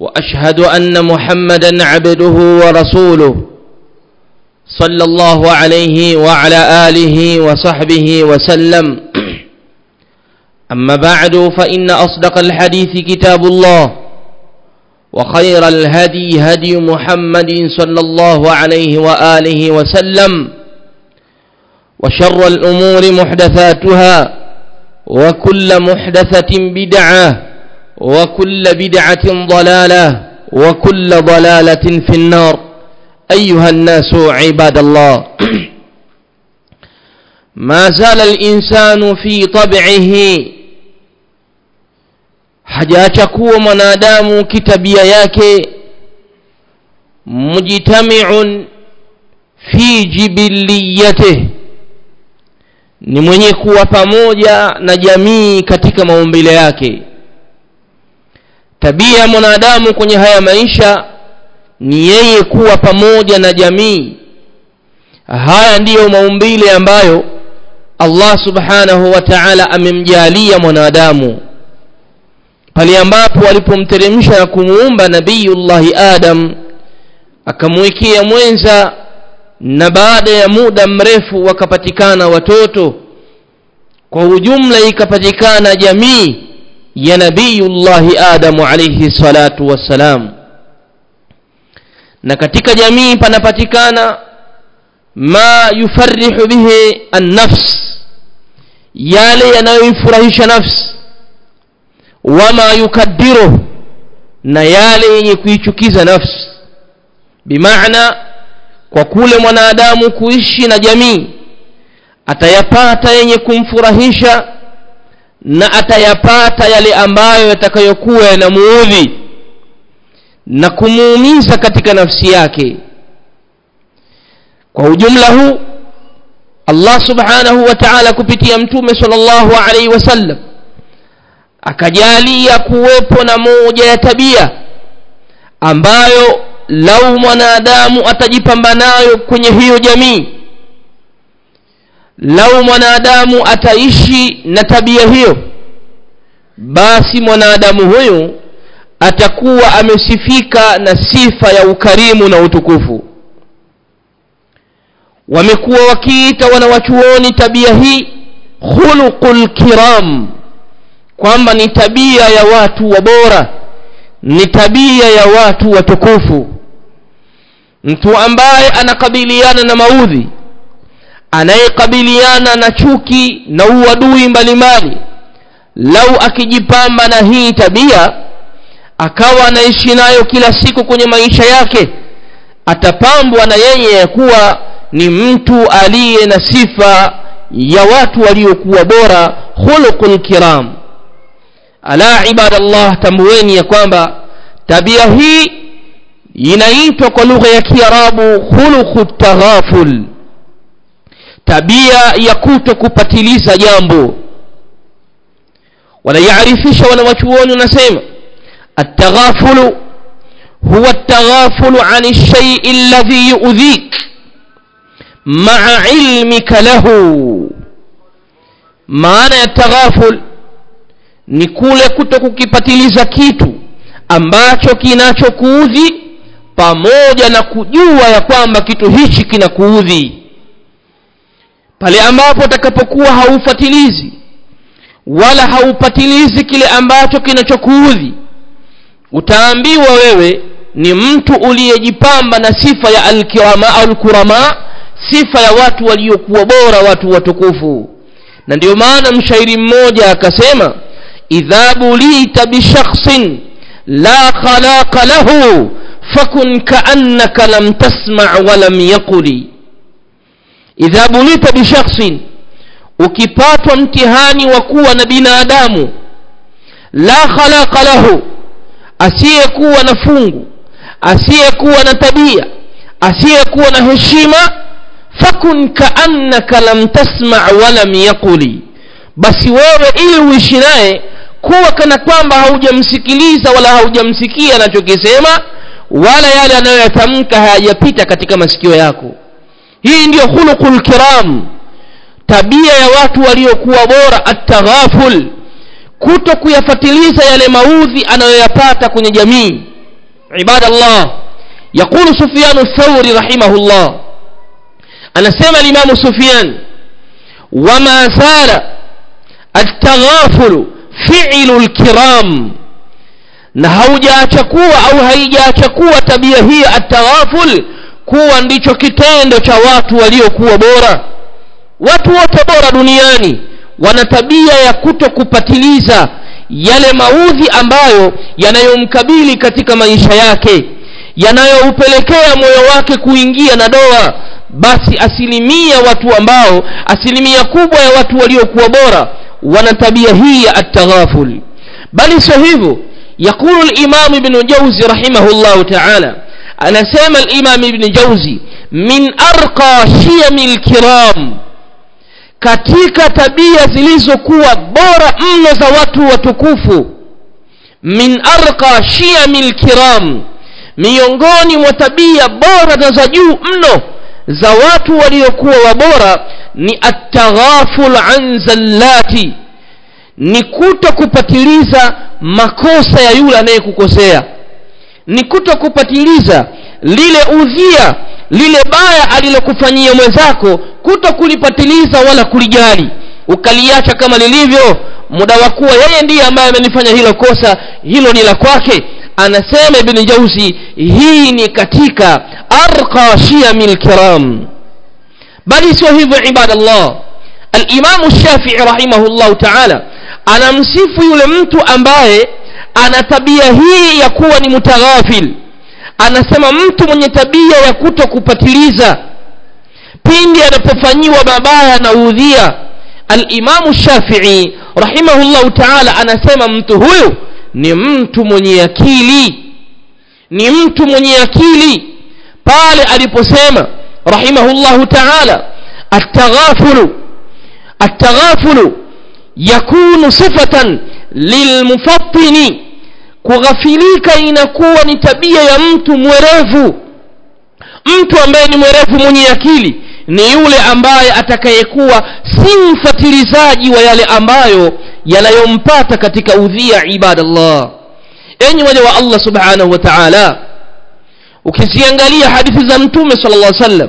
وأشهد أن محمدا عبده ورسوله صلى الله عليه وعلى آله وصحبه وسلم. أما بعد فإن أصدق الحديث كتاب الله وخير الهدي هدي محمد صلى الله عليه وآله وسلم وشر الأمور محدثاتها وكل محدثة بدعة وكل بدعة ضلالة وكل ضلالة في النار. أيها الناس عباد الله ما زال الإنسان في طبعه. حجاجكو منادام كتبيا ياك. مجتمع في جبليته. نمونيكو وفموجا نجمي كتك مومبلياكي tabia ya mwanadamu kwenye haya maisha ni yeye kuwa pamoja na jamii. Haya ndiyo maumbile ambayo Allah subhanahu wa ta'ala amemjalia mwanadamu. Pale ambapo alipomteremsha na kumuumba nabiyullahi Adam akamwekea mwenza na baada ya muda mrefu wakapatikana watoto. Kwa ujumla ikapatikana jamii ya nabiyullahi Adamu alayhi salatu wassalam. Na katika jamii panapatikana ma yufarrihu bihi an-nafs yale yanayoifurahisha nafsi wama yukaddiru na yale yenye kuichukiza nafsi. Bimaana kwa kule mwanadamu kuishi na jamii atayapata yenye kumfurahisha na atayapata yale ambayo yatakayokuwa yanamuudhi na kumuumiza katika nafsi yake. Kwa ujumla huu Allah subhanahu wa ta'ala kupitia mtume sallallahu alaihi wasallam akajalia kuwepo na moja ya tabia ambayo lau mwanadamu atajipamba nayo kwenye hiyo jamii lau mwanadamu ataishi na tabia hiyo basi mwanadamu huyu atakuwa amesifika na sifa ya ukarimu na utukufu. Wamekuwa wakiita wanawachuoni tabia hii khuluqul kiram kwamba ni tabia ya watu wabora ni tabia ya watu watukufu. Mtu ambaye anakabiliana na maudhi anayekabiliana na chuki na uadui mbalimbali lau akijipamba na hii tabia akawa anaishi nayo kila siku kwenye maisha yake atapambwa na yeye kuwa ni mtu aliye na sifa ya watu waliokuwa bora khuluqul kiram. Ala ibadallah tambueni ya kwamba tabia hii inaitwa kwa lugha ya kiarabu khuluqut taghaful tabia ya kuto kupatiliza jambo wanayaarifisha wanawachuoni wanasema التغافل هو التغافل عن الشيء الذي يؤذيك مع علمك له maana ya taghaful ni kule kuto kukipatiliza kitu ambacho kinachokuudhi pamoja na kujua ya kwamba kitu hichi kinakuudhi pale ambapo utakapokuwa haufatilizi wala haupatilizi kile ambacho kinachokuudhi utaambiwa wewe ni mtu uliyejipamba na sifa ya alkirama alkurama sifa ya watu waliokuwa bora watu watukufu. Na ndio maana mshairi mmoja akasema idha bulita bishakhsin la khalaqa lahu fakun kaannaka lam tasma' wa lam yaquli idha bulita bishakhsin. Ukipatwa mtihani wa kuwa na binadamu la khalaqa lahu asiyekuwa na fungu asiyekuwa na tabia asiyekuwa na heshima fakun kaannaka lam tasma wa lam yaquli basi wewe ili uishi naye kuwa kana kwamba haujamsikiliza wala haujamsikia anachokisema wala yale anayoyatamka hayajapita katika masikio yako hii ndiyo khuluqul kiram. Tabia ya watu waliokuwa bora ataghaful kuto kuyafatiliza yale maudhi anayoyapata kwenye jamii. Ibadallah. Yaqulu sufyan thauri rahimahullah. Anasema limamu sufyan wama zala ataghafulu fi'lu lkiram na haujaacha kuwa au haijaacha kuwa tabia hii ataghaful kuwa ndicho kitendo cha watu waliokuwa bora. Watu wote bora duniani wana tabia ya kutokupatiliza yale maudhi ambayo yanayomkabili katika maisha yake yanayoupelekea moyo wake kuingia na doa. Basi asilimia watu ambao asilimia kubwa ya watu waliokuwa bora wana tabia hii ya ataghaful bali sio hivyo yakulu limamu ibnu jawzi rahimahullahu taala anasema al-Imam Ibn Jauzi min arqa shiyamil kiram katika tabia zilizokuwa bora mno za watu watukufu min arqa shiyamil kiram miongoni mwa tabia bora na za juu mno za watu waliokuwa wabora ni ataghaful an zallati ni kuto kupatiliza makosa ya yule anayekukosea ni kutokupatiliza lile udhia lile baya alilokufanyia mwenzako kuto kulipatiliza wala kulijali. Ukaliacha kama lilivyo muda wa kuwa yeye ndiye ambaye amenifanya hilo kosa hilo ni la kwake. Anasema ibn jauzi hii ni katika arqa shiyami kiram bali sio hivyo ibadallah. Alimamu shafii rahimahullahu taala anamsifu yule mtu ambaye ana tabia hii ya kuwa ni mutaghafil. Anasema mtu mwenye tabia ya kuto kupatiliza pindi anapofanyiwa mabaya na udhia alimamu shafii rahimahullahu taala anasema mtu huyu ni mtu mwenye akili. Ni mtu mwenye akili. Pale aliposema rahimahullahu taala ataghafulu ataghafulu yakunu sifatan lilmufattini kughafilika inakuwa ni tabia ya mtu mwerevu. Mtu ambaye ni mwerevu mwenye akili ni yule ambaye atakayekuwa si mfatilizaji wa yale ambayo yanayompata katika udhia ibadallah. Enyi waja wa allah subhanahu wa taala ukiziangalia hadithi za mtume sala llah sallam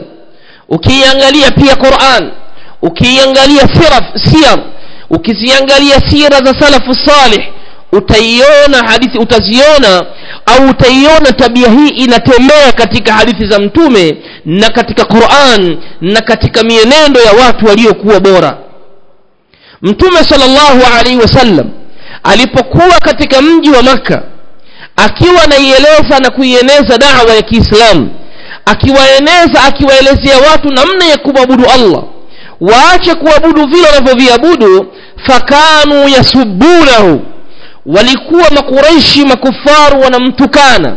ukiiangalia pia quran ukiiangalia siyam ukiziangalia sira za salafu salih utaiona hadithi utaziona au utaiona tabia hii inatembea katika hadithi za mtume na katika quran na katika mienendo ya watu waliokuwa bora. Mtume salllahu alaihi wasallam alipokuwa katika mji wa makka akiwa anaieleza na kuieneza dawa ya kiislamu akiwaeneza akiwaelezea watu namna ya kumwabudu allah waache kuabudu vile wanavyoviabudu fakanu yasubunahu walikuwa makuraishi makufaru wanamtukana.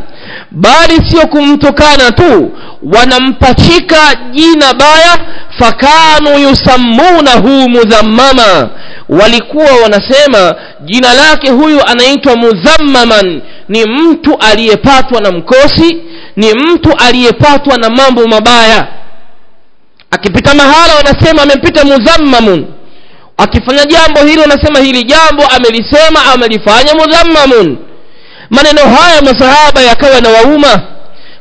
Bali sio kumtukana tu wanampachika jina baya fakanu yusammunahu mudhammama. Walikuwa wanasema jina lake huyu anaitwa mudhammaman. Ni mtu aliyepatwa na mkosi ni mtu aliyepatwa na mambo mabaya. Akipita mahala wanasema amepita mudhammamun akifanya jambo hilo anasema hili jambo amelisema amelifanya mudhammamun. Maneno haya masahaba yakawa na wauma.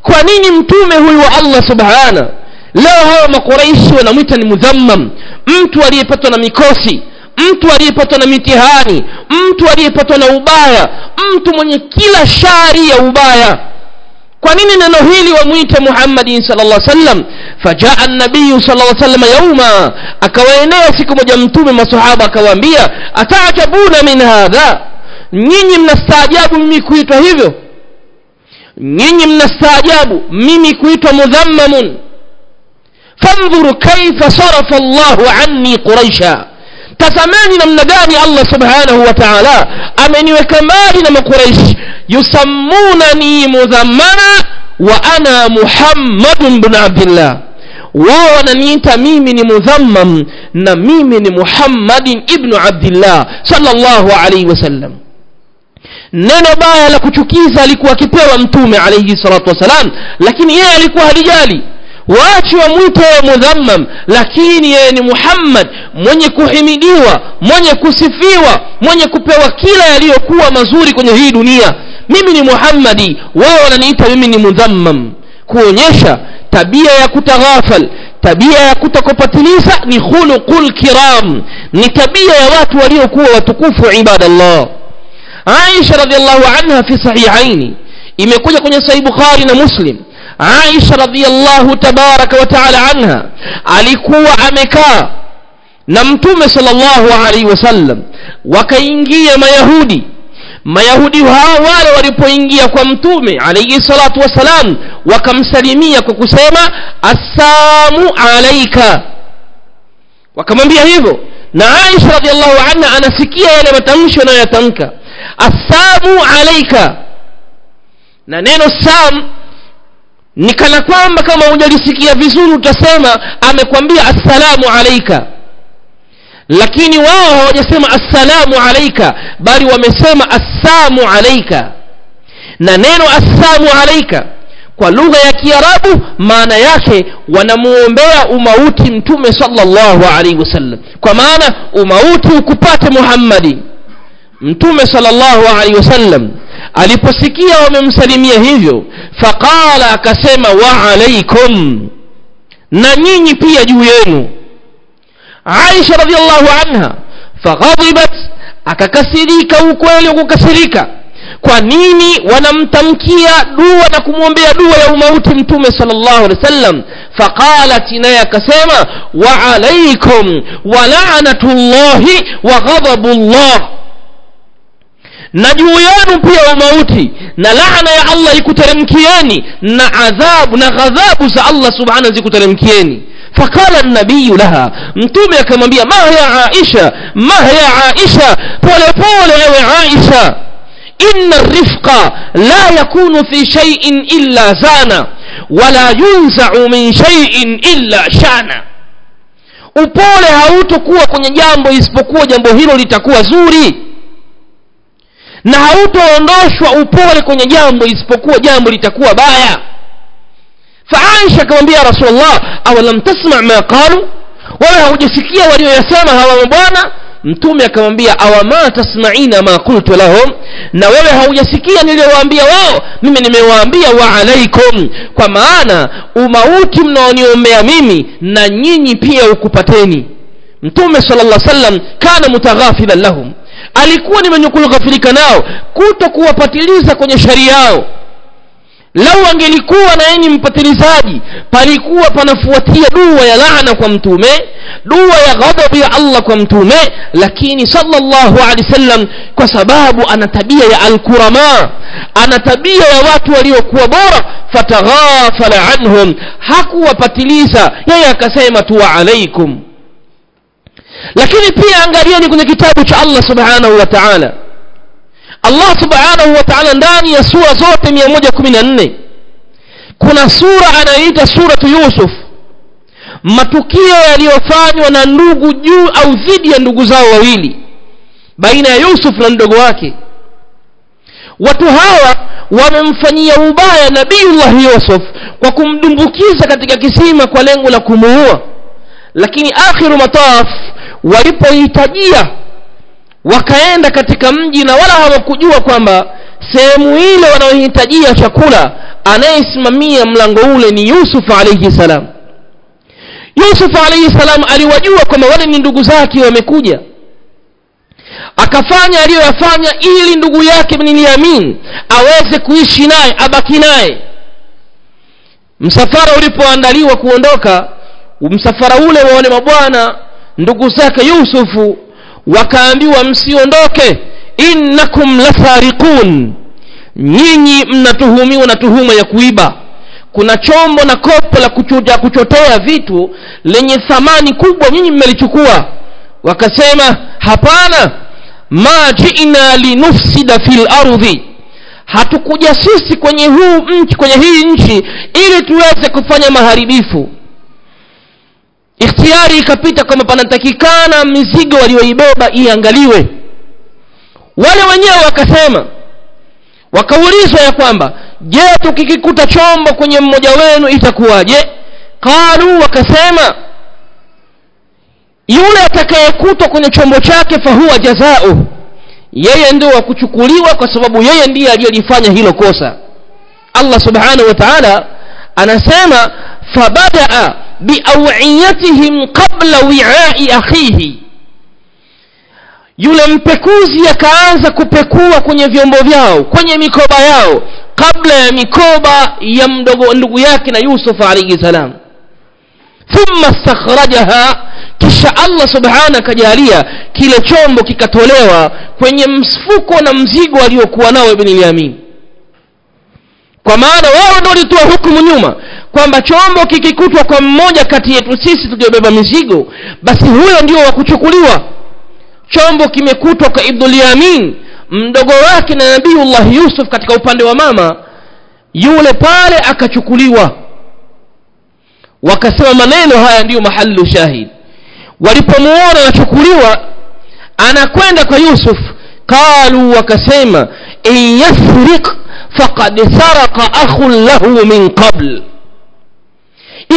Kwa nini mtume huyu wa allah subhana? Leo hawa makuraishi wanamwita ni mudhammam. Mtu aliyepatwa na mikosi mtu aliyepatwa na mitihani mtu aliyepatwa na ubaya mtu mwenye kila shari ya ubaya kwa nini neno hili wamwite muhammadin sal llah sallam fajaa nabiyu sal llah salama yauma akawaenea siku moja mtume masahaba akawaambia ataajabuna min hadha? Nyinyi mnastaajabu mimi kuitwa hivyo? Nyinyi mnastaajabu mimi kuitwa mudhammamun? Fandhuru kaifa sarafa llahu anni quraisha tazameni namna gani allah subhanahu wa taala ameniweka mbali na makuraishi yusammunani mudhammana wa ana muhammadun bnu abdillah. Wao wananiita mimi ni mudhammam na mimi ni muhammadin ibnu abdillah sallallahu alaihi wasallam neno baya la kuchukiza alikuwa akipewa mtume alaihi salatu wassalam lakini yeye alikuwa halijali waache wamwite mudhammam lakini yeye ni muhammad mwenye kuhimidiwa mwenye kusifiwa mwenye kupewa kila yaliyokuwa mazuri kwenye hii dunia. Mimi ni muhammadi wao wananiita mimi ni mudhammam. Kuonyesha tabia ya kutaghafal tabia ya kutokopatiliza ni khuluqul kiram ni tabia ya watu waliokuwa watukufu ibadallah. Aisha radiallahu anha fi sahihaini imekuja kwenye sahih bukhari na muslim aisha radhiallahu tabaraka wa taala anha alikuwa amekaa na mtume sallallahu alaihi wasallam wakaingia mayahudi. Mayahudi hao wale walipoingia kwa mtume alayhi salatu wassalam wakamsalimia kwa kusema assamu alaika wakamwambia hivyo. Na aisha radhiallahu anha anasikia yale matamshi wanayoyatamka assamu alaika na neno sam ni kana kwamba kama hujalisikia vizuri utasema amekwambia assalamu alaika lakini wao hawajasema assalamu alaika bali wamesema assamu alaika na neno assamu alaika kwa lugha ya kiarabu maana yake wanamuombea umauti mtume sallallahu alaihi wasallam. Kwa maana umauti ukupate muhammadi. Mtume sallallahu alaihi wasallam aliposikia wamemsalimia hivyo faqala akasema wa alaikum na nyinyi pia juu yenu. Aisha radhiallahu anha faghadibat akakasirika ukweli wa kukasirika kwa nini wanamtamkia dua na kumwombea dua ya umauti mtume sallallahu alaihi wasallam? Faqalat naye akasema wa alaikum wa lanatullahi wa ghadabullah na juu yenu pia umauti na laana ya allah ikuteremkieni na adhabu na ghadhabu za allah subhanahu zikuteremkieni فقال النبي لها متوم akamwambia ma ya aisha ma ya aisha pole pole ewe aisha inna rifqa la yakunu fi shay'in illa zana wala yunza'u min shay'in illa shana upole hautokuwa kwenye jambo isipokuwa jambo hilo litakuwa zuri na hautoondoshwa upole kwenye jambo isipokuwa jambo litakuwa baya. Faaisha akamwambia rasulllah awalam tasma ma qalu? Wala haujasikia walioyasema hawa mabwana? Mtume akamwambia awama tasmaina ma qultu lahum? Na wewe haujasikia niliyowaambia wao? Mimi nimewaambia wa alaikum kwa maana umauti mnaoniombea mimi na nyinyi pia ukupateni. Mtume sala llah salam kana mutaghafilan lahum alikuwa ni mwenye kughafilika nao kuto kuwapatiliza kwenye sharia yao. Lau angelikuwa na yeye mpatilizaji palikuwa panafuatia dua ya laana kwa mtume dua ya ghadhabu ya allah kwa mtume lakini sallallahu alaihi wasallam kwa sababu ana tabia ya alkurama ana tabia ya watu waliokuwa bora fataghafala anhum hakuwapatiliza. Yeye akasema tu wa alaikum lakini pia angalieni kwenye kitabu cha allah subhanahu wa ta'ala. Allah subhanahu wa taala ndani ya sura zote 114 kuna sura anayoita suratu yusuf. Matukio yaliyofanywa na ndugu juu au dhidi ya ndugu zao wawili. Baina ya yusuf na mdogo wake. Watu hawa wamemfanyia ubaya nabiyullahi yusuf kwa kumdumbukiza katika kisima kwa lengo la kumuua. Lakini akhiru mataf walipohitajia wakaenda katika mji na wala hawakujua kwamba sehemu ile wanayohitajia chakula anayesimamia mlango ule ni yusuf alaihi salam. Yusuf alaihi salam aliwajua kwamba wale ni ndugu zake wamekuja. Akafanya aliyoyafanya ili ndugu yake bnilyamin aweze kuishi naye abaki naye. Msafara ulipoandaliwa kuondoka msafara ule wa wale mabwana ndugu zake yusufu wakaambiwa msiondoke innakum lasariqun nyinyi mnatuhumiwa na tuhuma ya kuiba. Kuna chombo na kopo la kuchuja, kuchotea vitu lenye thamani kubwa nyinyi mmelichukua. Wakasema hapana ma jina linufsida fil ardhi hatukuja sisi kwenye huu nchi kwenye hii nchi ili tuweze kufanya maharibifu ikhtiari ikapita kwamba panatakikana mizigo walioibeba iangaliwe. Wale wenyewe wakasema wakaulizwa ya kwamba je tukikikuta chombo kwenye mmoja wenu itakuwaje? Qalu wakasema yule atakayekutwa kwenye chombo chake fahuwa jazau. Yeye ndio wa kuchukuliwa kwa sababu yeye ndiye aliyelifanya hilo kosa. Allah subhanahu wa taala anasema fabadaa biawiyatihim qabla wiai akhihi. Yule mpekuzi akaanza kupekua kwenye vyombo vyao kwenye mikoba yao kabla ya mikoba ya mdogo ndugu yake na yusuf alaihi salam. Thumma stakhrajaha kisha allah subhana akajalia kile chombo kikatolewa kwenye mfuko na mzigo aliokuwa nao ibn lyamin kwa maana wao ndio walitoa hukumu nyuma kwamba chombo kikikutwa kwa mmoja kati yetu sisi tuliobeba mizigo basi huyo ndio wa kuchukuliwa. Chombo kimekutwa kwa ibnulyamin mdogo wake na nabiullah yusuf katika upande wa mama yule pale akachukuliwa. Wakasema maneno haya ndiyo mahalu shahid. Walipomuona anachukuliwa anakwenda kwa yusuf. Qalu wakasema in yasriq faqad saraka akhun lahu min qabl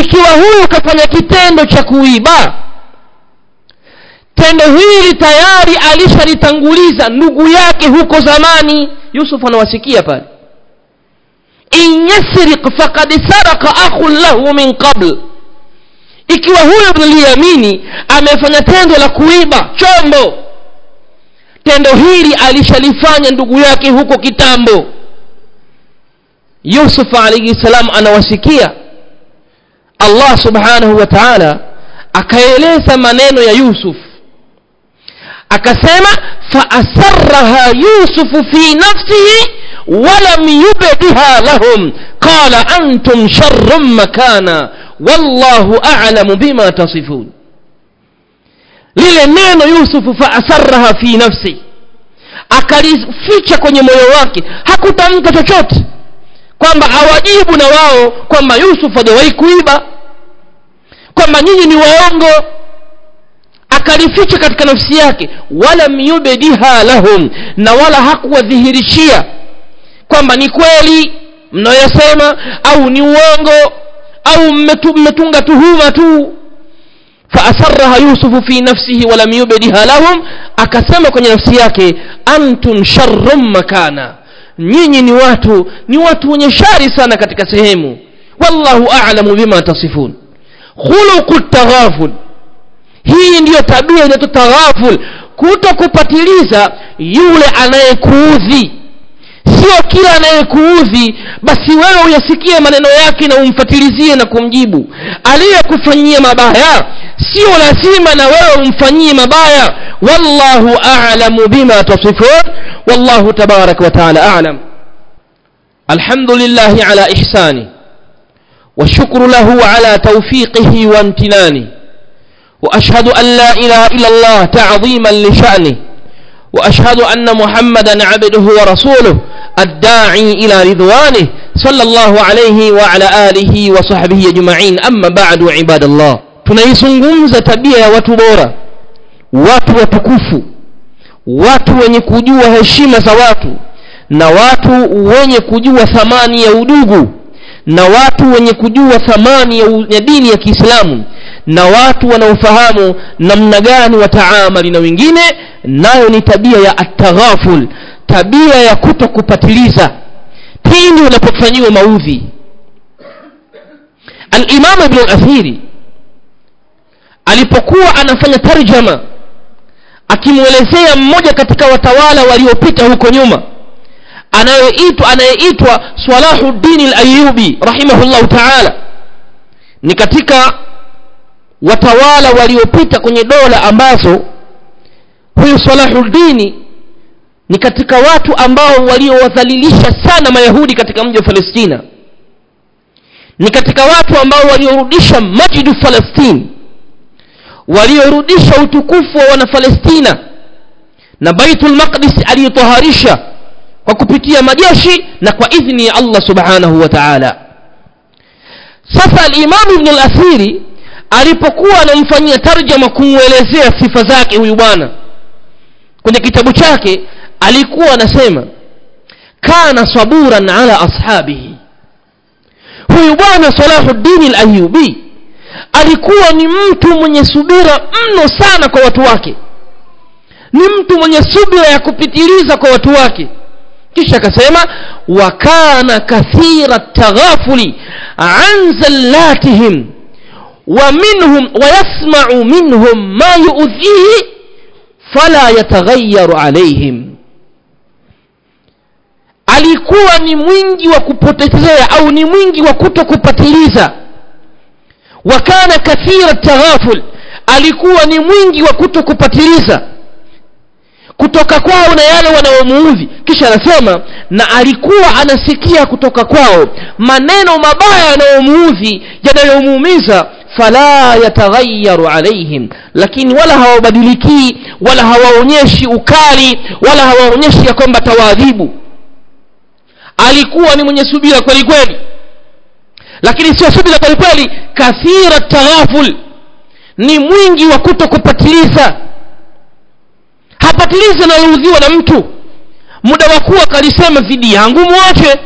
ikiwa huyu kafanya kitendo cha kuiba tendo hili tayari alishalitanguliza ndugu yake huko zamani yusuf anawasikia pale. In yasriq faqad saraka akhun lahu min qabl. Ikiwa huyo mliamini amefanya tendo la kuiba chombo tendo hili alishalifanya ndugu yake huko kitambo. Yusuf alaihi salam anawasikia allah subhanahu wa taala akaeleza maneno ya yusuf. Akasema faasaraha yusufu fi nafsihi walam yubdiha lahum. Qala antum sharun makana wallahu a'lamu bima tasifun. Lile neno yusufu faasaraha fi nafsi akalificha kwenye moyo wake hakutamka chochote kwamba awajibu na wao kwamba yusuf hajawahi kuiba kwamba nyinyi ni waongo. Akalificha katika nafsi yake walam yubdiha lahum na wala hakuwadhihirishia kwamba ni kweli mnayosema au ni uongo au mmetunga tuhuma tu. Faasaraha yusufu fi nafsihi walam yubdiha lahum akasema kwenye nafsi yake antum sharrun makana nyinyi ni watu ni watu wenye shari sana katika sehemu. Wallahu a'lamu bima tasifun. Khuluqu taghaful. Hii ndiyo tabia inaitwa taghaful. Kutokupatiliza yule anayekuudhi sio kila anayekuudhi basi wewe uyasikie maneno yake na umfatilizie na kumjibu aliyekufanyia mabaya sio lazima na wewe umfanyie mabaya wallahu a'lamu bima tasifun wallahu tabaraka wa taala a'lam alhamdulillahi ala ihsani والشكر له على توفيقه وامتنانه واشهد ان لا اله الا الله تعظيما لشانه واشهد ان محمدا عبده ورسوله الداعي الى رضوانه صلى الله عليه وعلى اله وصحبه اجمعين اما بعد عباد الله tunaizungumza tabia ya watu bora watu watukufu watu wenye kujua heshima za watu na watu wenye kujua thamani ya udugu na watu wenye kujua thamani ya, ya dini ya Kiislamu na watu wanaofahamu namna gani wataamali na wengine nayo ni tabia ya ataghaful tabia ya kuto kupatiliza pindi unapofanyiwa maudhi. al-Imam Ibn al-Athiri alipokuwa anafanya tarjama akimwelezea mmoja katika watawala waliopita huko nyuma anayeitwa anayeitwa Salahuddin al-Ayyubi rahimahullahu ta'ala ni katika watawala waliopita kwenye dola ambazo huyu Salahuddin ni katika watu ambao waliowadhalilisha sana mayahudi katika mji wa Palestina. Ni katika watu ambao waliorudisha majidu falastini waliorudisha utukufu wa wanafalestina na baitul maqdis aliyotoharisha kwa kupitia majeshi na kwa idhni ya allah subhanahu wa taala. Sasa alimamu ibn al-athiri alipokuwa anamfanyia tarjama kumuelezea sifa zake huyu bwana kwenye kitabu chake alikuwa anasema kana saburan ala ashabihi. Huyu bwana salahuddin al-ayubi alikuwa ni mtu mwenye subira mno sana kwa watu wake ni mtu mwenye subira ya kupitiliza kwa watu wake. Kisha akasema wa kana kathira taghafuli an zallatihim wa minhum wa yasma'u minhum ma yu'dhihi fala yataghayyaru alaihim alikuwa ni mwingi wa kupotezea au ni mwingi wa kutokupatiliza. Wa kana kathira taghaful alikuwa ni mwingi wa kutokupatiliza. Kutoka kwao na yale wanaomuudhi. Kisha anasema na alikuwa anasikia kutoka kwao maneno mabaya yanayomuudhi yanayomuumiza fala yataghayyaru alaihim lakini wala hawabadilikii wala hawaonyeshi ukali wala hawaonyeshi ya kwamba tawaadhibu alikuwa ni mwenye subira kweli kweli. Lakini sio subira kweli kweli kathira taghaful. Ni mwingi wa kuto kupatiliza. Hapatilizi analoudhiwa na mtu. Muda wa kuwa kalisema dhidi yangu mwache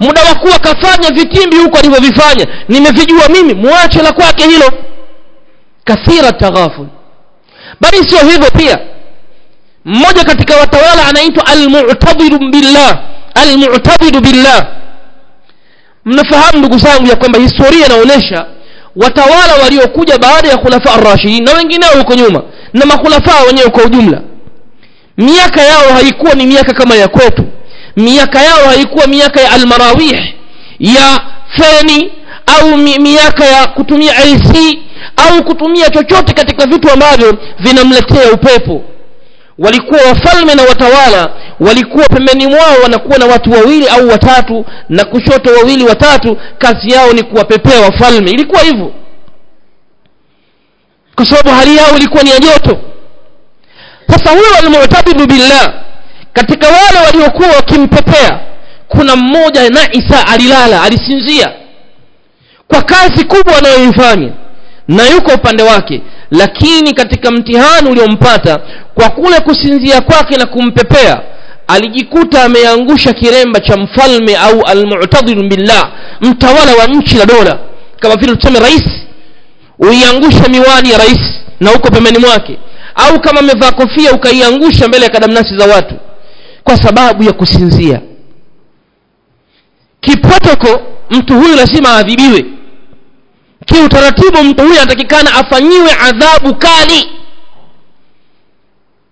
muda wa kuwa kafanya vitimbi huko alivyovifanya. Nimevijua mimi mwache la kwake hilo. Kathira taghaful. Bali sio hivyo pia. Mmoja katika watawala anaitwa almu'tadir billah almu'tabidu billah. Mnafahamu ndugu zangu ya kwamba historia inaonyesha watawala waliokuja baada ya khulafa ar-rashidin na wengineo huko nyuma na makhulafa wenyewe kwa ujumla. Miaka yao haikuwa ni miaka kama ya kwetu. Miaka yao haikuwa miaka ya almarawih ya feni au mi, miaka ya kutumia AC au kutumia chochote katika vitu ambavyo vinamletea upepo walikuwa wafalme na watawala walikuwa pembeni mwao wanakuwa na watu wawili au watatu na kushoto wawili watatu kazi yao ni kuwapepea wafalme. Ilikuwa hivyo. Kwa sababu hali yao ilikuwa ni ya joto. Sasa huyo almu'tabidu billah katika wale waliokuwa wakimpepea kuna mmoja na isa alilala alisinzia. Kwa kazi kubwa anayoifanya na yuko upande wake. Lakini katika mtihani uliompata kwa kule kusinzia kwake na kumpepea alijikuta ameangusha kiremba cha mfalme au almu'tadiru billah mtawala wa nchi la dola. Kama vile tuseme rais uiangusha miwani ya rais na uko pembeni mwake. Au kama amevaa kofia ukaiangusha mbele ya kadamnasi za watu. Kwa sababu ya kusinzia. Kipotoko mtu huyu lazima aadhibiwe kiutaratibu mtu huyu anatakikana afanyiwe adhabu kali.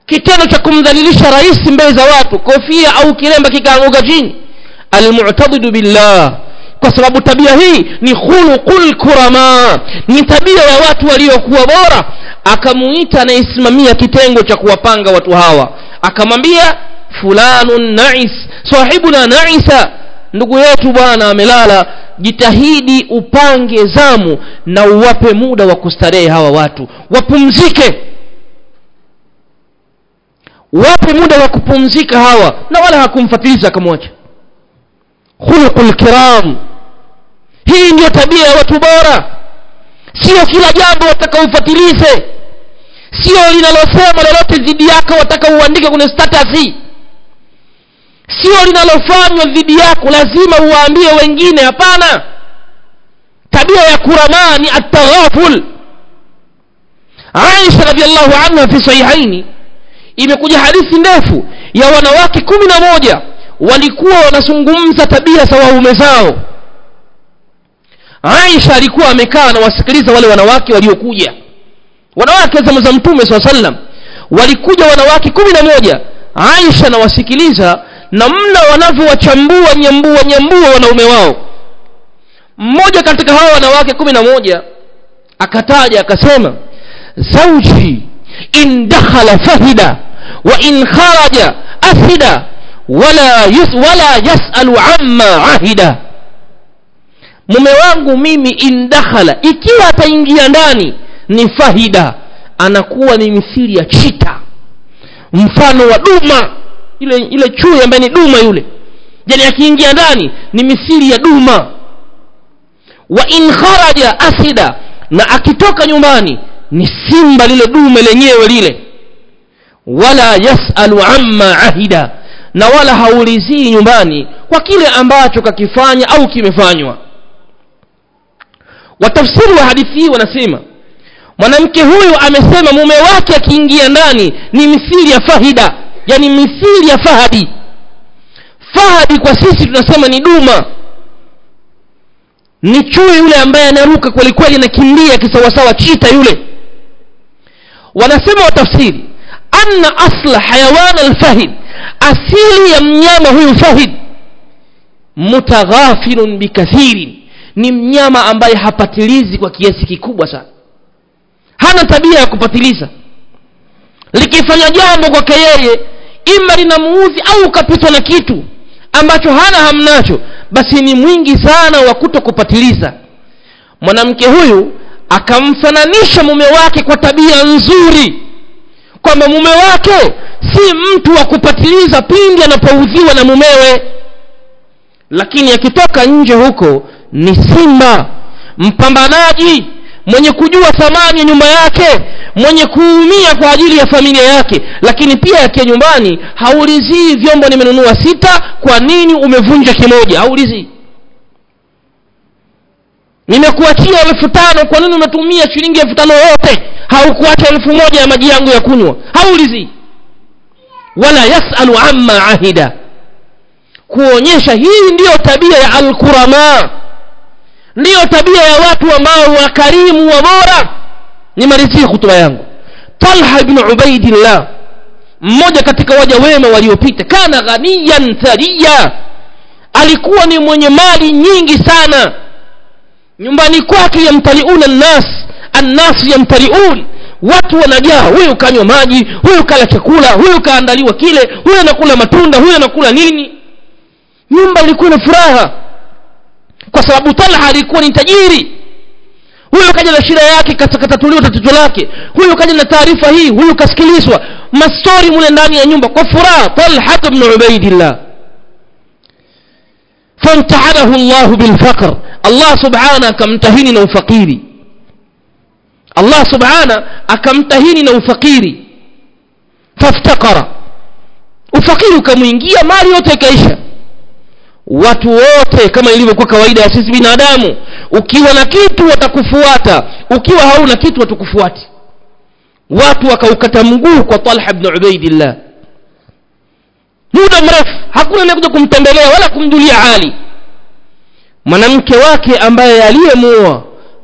Kitendo cha kumdhalilisha rais mbele za watu kofia au kilemba kikaanguka chini. Almu'tadidu billah. Kwa sababu tabia hii ni khuluqul kurama. Ni tabia ya watu waliokuwa bora. Akamuita anayesimamia kitengo cha kuwapanga watu hawa. Akamwambia fulanun nais sahibuna naisa ndugu yetu bwana amelala jitahidi upange zamu na uwape muda wa kustarehe hawa watu. Wapumzike. Wape muda wa kupumzika hawa na wala hakumfatiliza kamoja khuluqul kiram. Hii ndio tabia ya watu bora. Sio kila jambo wataka ufatilize sio linalosema lolote dhidi yako wataka uandike kwenye status sio linalofanywa dhidi yako lazima uwaambie wengine hapana. Tabia ya kuramaa ni ataghaful aisha radiallahu anha fi sahihaini imekuja hadithi ndefu ya wanawake kumi na moja walikuwa wanazungumza tabia za waume zao. Aisha alikuwa amekaa anawasikiliza wale wanawake waliokuja. Wanawake zama za mtume saa salam walikuja wanawake kumi na moja aisha namna wanavyowachambua nyambua nyambua wanaume wao. Mmoja katika hao wanawake kumi na moja akataja akasema zauji in dakhala fahida wa in kharaja afida wala yus, wala yasalu amma ahida. Mume wangu mimi in dakhala ikiwa ataingia ndani ni fahida anakuwa ni mithili ya chita mfano wa duma ile ile chui ambaye ni duma yule. Yani akiingia ndani ni misiri ya duma. Wa in kharaja asida na akitoka nyumbani ni simba lile duma lenyewe lile. Wala yasalu amma ahida na wala haulizii nyumbani kwa kile ambacho kakifanya au kimefanywa. Watafsiri wa hadithi hii wanasema mwanamke huyu amesema mume wake akiingia ndani ni misiri ya fahida yani mithili ya fahadi. Fahadi kwa sisi tunasema ni duma. Ni chui yule ambaye anaruka kwelikweli anakimbia kisawasawa chita yule. Wanasema watafsiri anna asla hayawan alfahid asili ya mnyama huyu fahid mutaghafilun bikathirin ni mnyama ambaye hapatilizi kwa kiasi kikubwa sana. Hana tabia ya kupatiliza. Likifanya jambo kwake yeye ima linamuudhi au ukapitwa na kitu ambacho hana hamnacho basi ni mwingi sana wa kutokupatiliza. Mwanamke huyu akamfananisha mume wake kwa tabia nzuri kwamba mume wake si mtu wa kupatiliza pindi anapoudhiwa na mumewe. Lakini akitoka nje huko ni simba mpambanaji mwenye kujua thamani ya nyumba yake mwenye kuumia kwa ajili ya familia yake lakini pia yake nyumbani haulizii vyombo nimenunua sita kwa nini umevunja kimoja? Haulizii. Nimekuachia elfu tano kwa nini umetumia shilingi elfu tano yote? Haukuacha elfu moja ya maji yangu ya kunywa. Haulizii. Wala yasalu amma ahida. Kuonyesha hii ndiyo tabia ya alkurama. Ndiyo tabia ya watu ambao wakarimu wa bora nimalizie hutuba yangu. Talha ibn ubaidillah mmoja katika waja wema waliopita kana ghaniyan thariya alikuwa ni mwenye mali nyingi sana. Nyumbani kwake yamtaliuna nnas annas yamtaliun. Watu wanajaa huyu kanywa maji huyu kala chakula huyu kaandaliwa kile huyu anakula matunda huyu anakula nini? Nyumba ilikuwa na furaha. Kwa sababu talha alikuwa ni tajiri huyu kaja na shida yake katatuliwa tatizo lake huyu kaja na taarifa hii huyu kasikilizwa mastori mule ndani ya nyumba kwa furaha talha bnu ubaidillah famtahanahu llahu bilfaqr allah subhana akamtahini na ufakiri allah subhana akamtahini na ufakiri faftakara ufakiri ukamwingia mali yote ikaisha watu wote kama ilivyokuwa kawaida ya sisi binadamu ukiwa na kitu watakufuata ukiwa hauna kitu watakufuati watu wakaukata mguu kwa talha bnu ubaidillah. Muda mrefu hakuna anayekuja kumtembelea wala kumjulia hali. Mwanamke wake ambaye aliyemuoa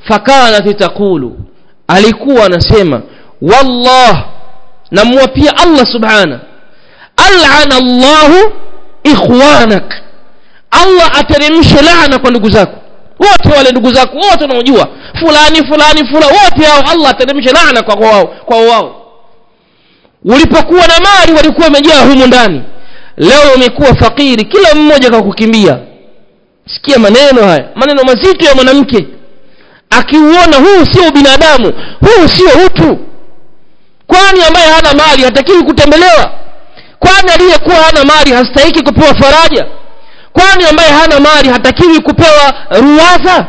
fakanat taqulu alikuwa anasema wallah namwapia allah subhana alana allahu ikhwanak allah ateremshe laana kwa ndugu zako. Wote wale ndugu zako wote unaojua. Fulani fulani fulani wote hao allah ateremshe laana kwa wao kwa wao ulipokuwa na mali walikuwa wamejaa humu ndani. Leo umekuwa fakiri kila mmoja kakukimbia sikia maneno haya maneno mazito ya mwanamke. Akiuona huu sio binadamu huu sio utu. Kwani ambaye hana mali hatakiwi kutembelewa? Kwani aliyekuwa hana mali hastahiki kupewa faraja kwani ambaye hana mali hatakiwi kupewa ruwaza?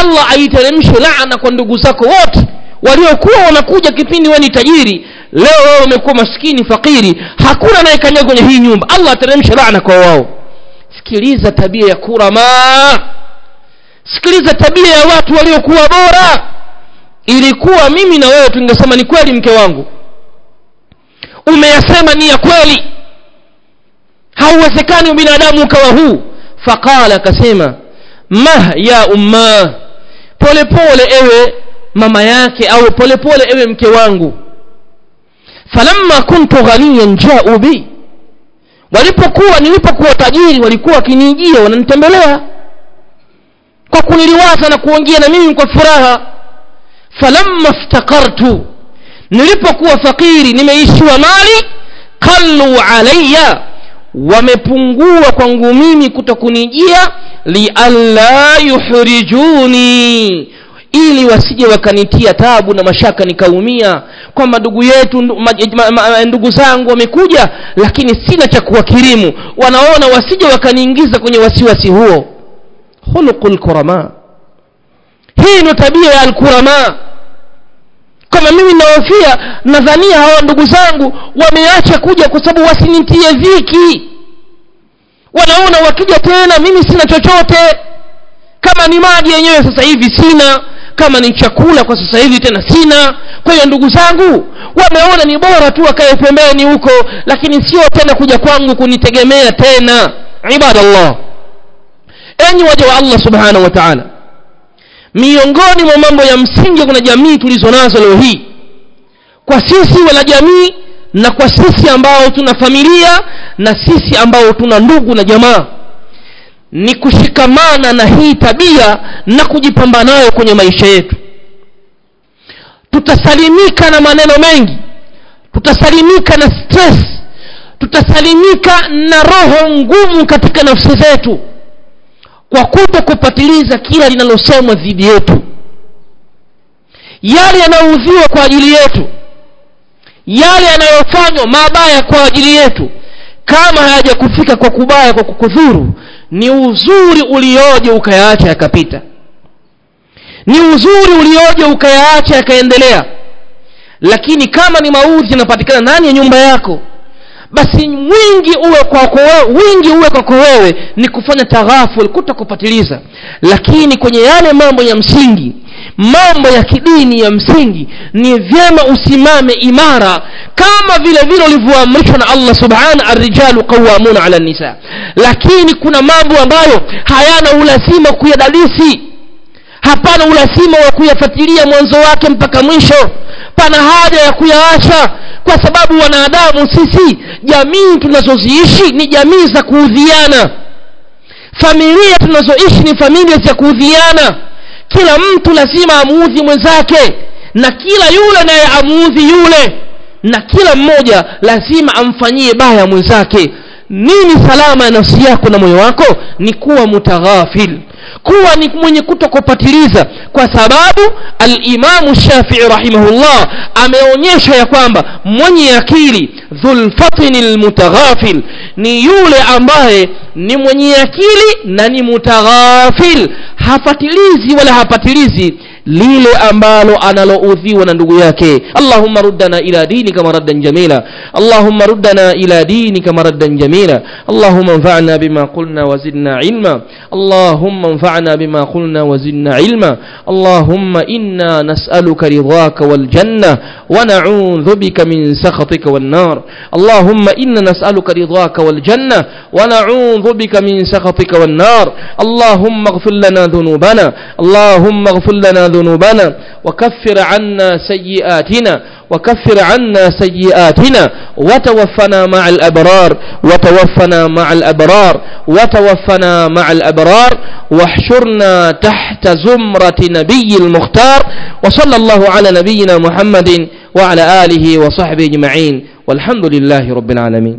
Allah aiteremshe laana kwa ndugu zako wote. Waliokuwa wanakuja kipindi wewe ni tajiri leo wewe umekuwa maskini fakiri hakuna anayekanyaga kwenye hii nyumba. Allah ateremshe laana kwa wao. Sikiliza tabia ya kuramaa sikiliza tabia ya watu waliokuwa bora. Ilikuwa mimi na wewe tungesema ni kweli mke wangu. Umeyasema ni ya kweli hauwezekani ubinadamu ukawa huu. Faqala akasema mah ya umma polepole ewe mama yake au polepole ewe mke wangu. Falamma kuntu ghaniyan jau bi walipokuwa nilipokuwa tajiri walikuwa wakinijia wananitembelea kwa kuniliwaza na kuongea na mimi kwa furaha. Falamma iftakartu nilipokuwa fakiri nimeishiwa mali kallu alayya wamepungua kwangu mimi kutokunijia lialla yuhrijuni ili wasije wakanitia tabu na mashaka nikaumia kwamba ndugu yetu ndugu zangu wamekuja lakini sina cha kuwakirimu. Wanaona wasije wakaniingiza kwenye wasiwasi huo. Khuluqul kurama. Hii ndio tabia ya alkurama kama mimi naofia nadhania hawa ndugu zangu wameacha kuja kwa sababu wasinitie dhiki. Wanaona wakija tena mimi sina chochote. Kama ni maji yenyewe sasa hivi sina kama ni chakula kwa sasa hivi tena sina. Kwa hiyo ndugu zangu wameona ni bora tu wakae pembeni huko lakini sio tena kuja kwangu kunitegemea tena. Ibadallah. Enyi waja wa allah subhanahu wa taala miongoni mwa mambo ya msingi kuna jamii tulizo nazo leo hii. Kwa sisi wana jamii na kwa sisi ambao tuna familia na sisi ambao tuna ndugu na jamaa. Ni kushikamana na hii tabia na kujipamba nayo kwenye maisha yetu. Tutasalimika na maneno mengi. Tutasalimika na stress. Tutasalimika na roho ngumu katika nafsi zetu kwa kuto kupatiliza kila linalosemwa dhidi yetu. Yale yanayoudhiwa kwa ajili yetu yale yanayofanywa mabaya kwa ajili yetu kama hayajakufika kwa kubaya kwa kukudhuru ni uzuri ulioje ukayaacha yakapita. Ni uzuri ulioje ukayaacha yakaendelea. Lakini kama ni maudhi yanapatikana ndani ya nyumba yako basi wingi uwe kwako wingi uwe kwako wewe ni kufanya taghaful kutakupatiliza lakini kwenye yale mambo ya msingi mambo ya kidini ya msingi ni vyema usimame imara kama vile vile ulivyoamrishwa na allah subhana arrijalu qawamuna ala nisa lakini kuna mambo ambayo hayana ulazima kuyadadisi. Hapana ulazima wa kuyafuatilia mwanzo wake mpaka mwisho pana haja ya kuyaacha kwa sababu wanadamu sisi jamii tunazoziishi ni jamii za kuudhiana. Familia tunazoishi ni familia za kuudhiana. Kila mtu lazima amuudhi mwenzake na kila yule naye amuudhi yule na kila mmoja lazima amfanyie baya mwenzake nini salama ya nafsi yako na moyo wako? Ni kuwa mutaghafil. Kuwa ni mwenye kutokopatiliza kwa sababu alimamu shafii rahimahullah ameonyesha ya kwamba mwenye akili dhulfatini lmutaghafil ni yule ambaye ni mwenye akili na ni mutaghafil. Hafatilizi wala hapatilizi lile ambalo analoudhiwa na ndugu yake allahumma ruddana ila dinika maraddan jamila allahumma ruddana ila dinika maraddan jamila allahumma anfa'na bima qulna wazidna ilma allahumma anfa'na bima qulna wazidna ilma allahumma inna nas'aluka ridhaka wal janna wa na'udhu bika min sakhatika wan nar allahumma inna nas'aluka ridhaka wal janna wa na'udhu bika min sakhatika wan nar allahumma ighfir lana dhunubana allahumma ighfir lana ذنوبنا وكفر عنا سيئاتنا وكفر عنا سيئاتنا وتوفنا مع الأبرار وتوفنا مع الأبرار وتوفنا مع الأبرار واحشرنا تحت زمرة نبي المختار وصلى الله على نبينا محمد وعلى آله وصحبه أجمعين والحمد لله رب العالمين.